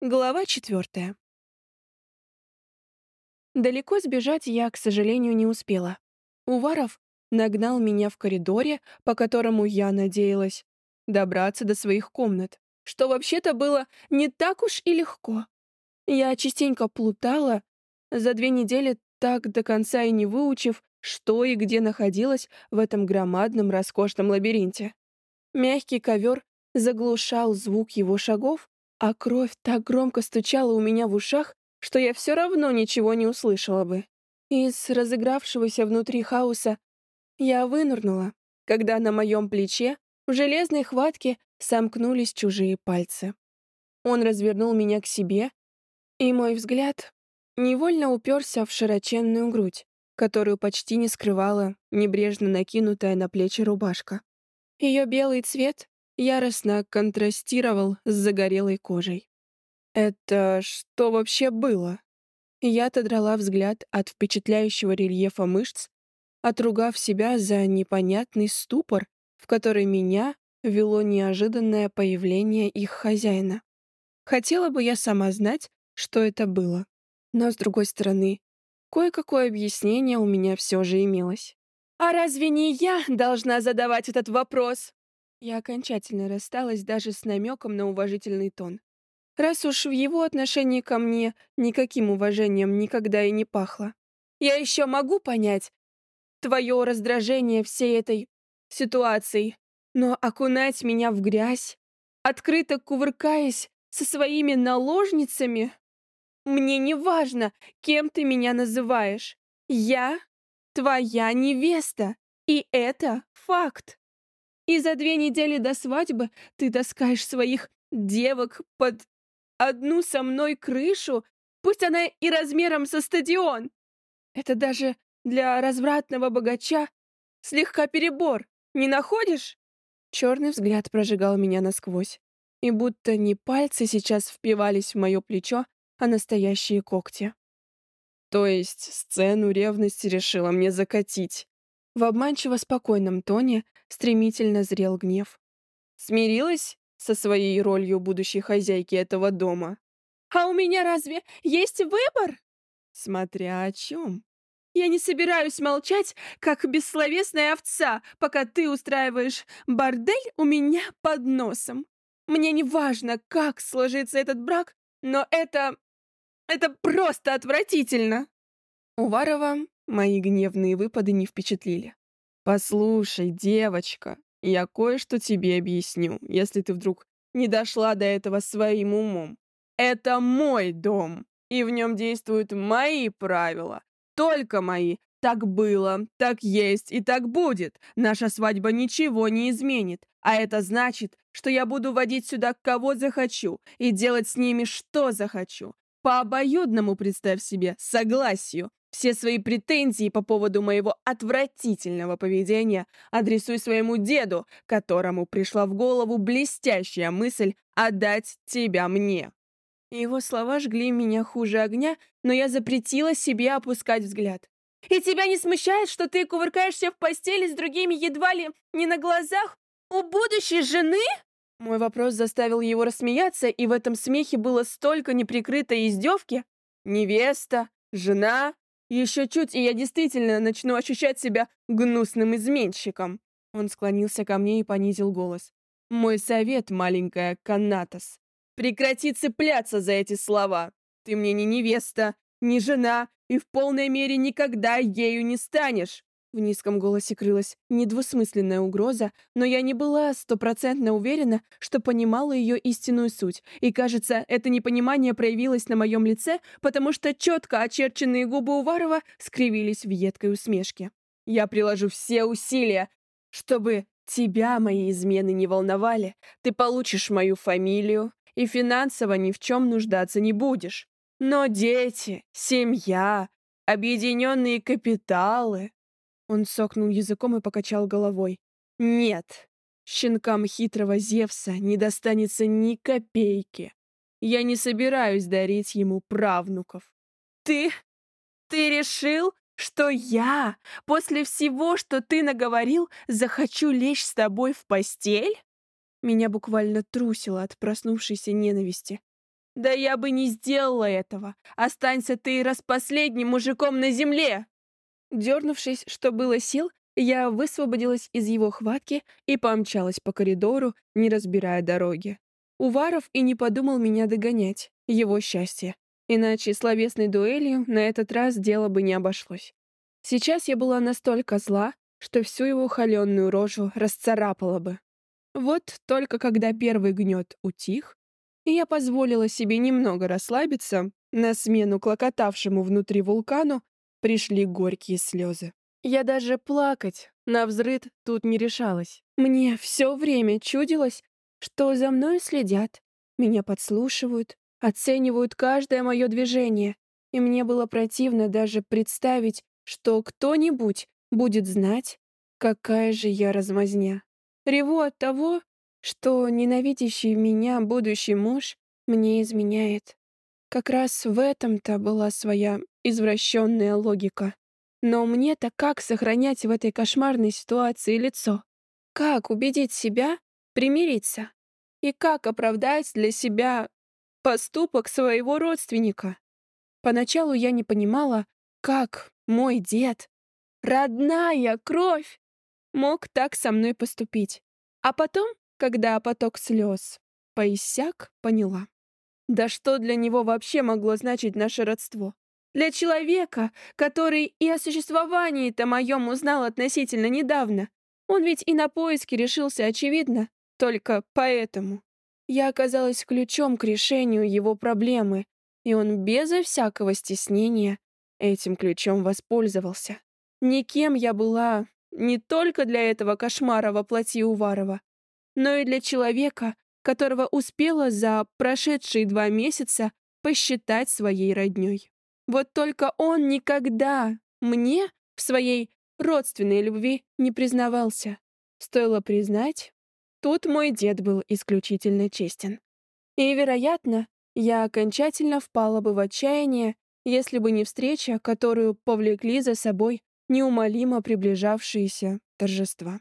Глава четвертая. Далеко сбежать я, к сожалению, не успела. Уваров нагнал меня в коридоре, по которому я надеялась добраться до своих комнат, что вообще-то было не так уж и легко. Я частенько плутала, за две недели так до конца и не выучив, что и где находилась в этом громадном роскошном лабиринте. Мягкий ковер заглушал звук его шагов, а кровь так громко стучала у меня в ушах, что я все равно ничего не услышала бы. Из разыгравшегося внутри хаоса я вынырнула, когда на моем плече в железной хватке сомкнулись чужие пальцы. Он развернул меня к себе, и мой взгляд невольно уперся в широченную грудь, которую почти не скрывала небрежно накинутая на плечи рубашка. Ее белый цвет яростно контрастировал с загорелой кожей. Это что вообще было? Я отодрала взгляд от впечатляющего рельефа мышц, отругав себя за непонятный ступор, в который меня вело неожиданное появление их хозяина. Хотела бы я сама знать, что это было. Но, с другой стороны, кое-какое объяснение у меня все же имелось. «А разве не я должна задавать этот вопрос?» Я окончательно рассталась даже с намеком на уважительный тон. Раз уж в его отношении ко мне никаким уважением никогда и не пахло. Я еще могу понять твое раздражение всей этой ситуацией, но окунать меня в грязь, открыто кувыркаясь со своими наложницами, мне не важно, кем ты меня называешь. Я твоя невеста, и это факт. И за две недели до свадьбы ты таскаешь своих девок под одну со мной крышу, пусть она и размером со стадион. Это даже для развратного богача слегка перебор, не находишь? Черный взгляд прожигал меня насквозь, и будто не пальцы сейчас впивались в мое плечо, а настоящие когти. То есть сцену ревности решила мне закатить. В обманчиво спокойном тоне стремительно зрел гнев. Смирилась со своей ролью будущей хозяйки этого дома? А у меня разве есть выбор? Смотря о чем. Я не собираюсь молчать, как бессловесная овца, пока ты устраиваешь бордель у меня под носом. Мне не важно, как сложится этот брак, но это... это просто отвратительно. Уварова Мои гневные выпады не впечатлили. «Послушай, девочка, я кое-что тебе объясню, если ты вдруг не дошла до этого своим умом. Это мой дом, и в нем действуют мои правила. Только мои. Так было, так есть и так будет. Наша свадьба ничего не изменит. А это значит, что я буду водить сюда кого захочу и делать с ними что захочу. По обоюдному, представь себе, согласию. Все свои претензии по поводу моего отвратительного поведения адресуй своему деду, которому пришла в голову блестящая мысль отдать тебя мне». Его слова жгли меня хуже огня, но я запретила себе опускать взгляд. «И тебя не смущает, что ты кувыркаешься в постели с другими едва ли не на глазах у будущей жены?» Мой вопрос заставил его рассмеяться, и в этом смехе было столько неприкрытой издевки. «Невеста, жена, еще чуть, и я действительно начну ощущать себя гнусным изменщиком. Он склонился ко мне и понизил голос. Мой совет, маленькая Канатос. Прекрати цепляться за эти слова. Ты мне не невеста, не жена, и в полной мере никогда ею не станешь. В низком голосе крылась недвусмысленная угроза, но я не была стопроцентно уверена, что понимала ее истинную суть, и, кажется, это непонимание проявилось на моем лице, потому что четко очерченные губы Уварова скривились в едкой усмешке. «Я приложу все усилия, чтобы тебя мои измены не волновали. Ты получишь мою фамилию, и финансово ни в чем нуждаться не будешь. Но дети, семья, объединенные капиталы...» Он сокнул языком и покачал головой. «Нет, щенкам хитрого Зевса не достанется ни копейки. Я не собираюсь дарить ему правнуков». «Ты... ты решил, что я, после всего, что ты наговорил, захочу лечь с тобой в постель?» Меня буквально трусило от проснувшейся ненависти. Да я бы не сделала этого. Останься ты раз последним мужиком на земле. Дернувшись, что было сил, я высвободилась из его хватки и помчалась по коридору, не разбирая дороги. Уваров и не подумал меня догонять. Его счастье. Иначе словесной дуэлью на этот раз дело бы не обошлось. Сейчас я была настолько зла, что всю его холеную рожу расцарапала бы. Вот только когда первый гнет утих, и я позволила себе немного расслабиться, на смену клокотавшему внутри вулкану пришли горькие слезы. Я даже плакать на взрыд тут не решалась. Мне все время чудилось, что за мной следят, меня подслушивают, оценивают каждое мое движение, и мне было противно даже представить, что кто-нибудь будет знать, какая же я размазня. Реву от того, что ненавидящий меня будущий муж мне изменяет. Как раз в этом-то была своя извращенная логика. Но мне-то как сохранять в этой кошмарной ситуации лицо? Как убедить себя примириться? И как оправдать для себя поступок своего родственника? Поначалу я не понимала, как мой дед, родная кровь, мог так со мной поступить. А потом когда поток слез поиссяк, поняла. Да что для него вообще могло значить наше родство? Для человека, который и о существовании-то моем узнал относительно недавно. Он ведь и на поиски решился, очевидно, только поэтому. Я оказалась ключом к решению его проблемы, и он безо всякого стеснения этим ключом воспользовался. Никем я была не только для этого кошмара во плоти Уварова, но и для человека, которого успела за прошедшие два месяца посчитать своей роднёй. Вот только он никогда мне в своей родственной любви не признавался. Стоило признать, тут мой дед был исключительно честен. И, вероятно, я окончательно впала бы в отчаяние, если бы не встреча, которую повлекли за собой неумолимо приближавшиеся торжества.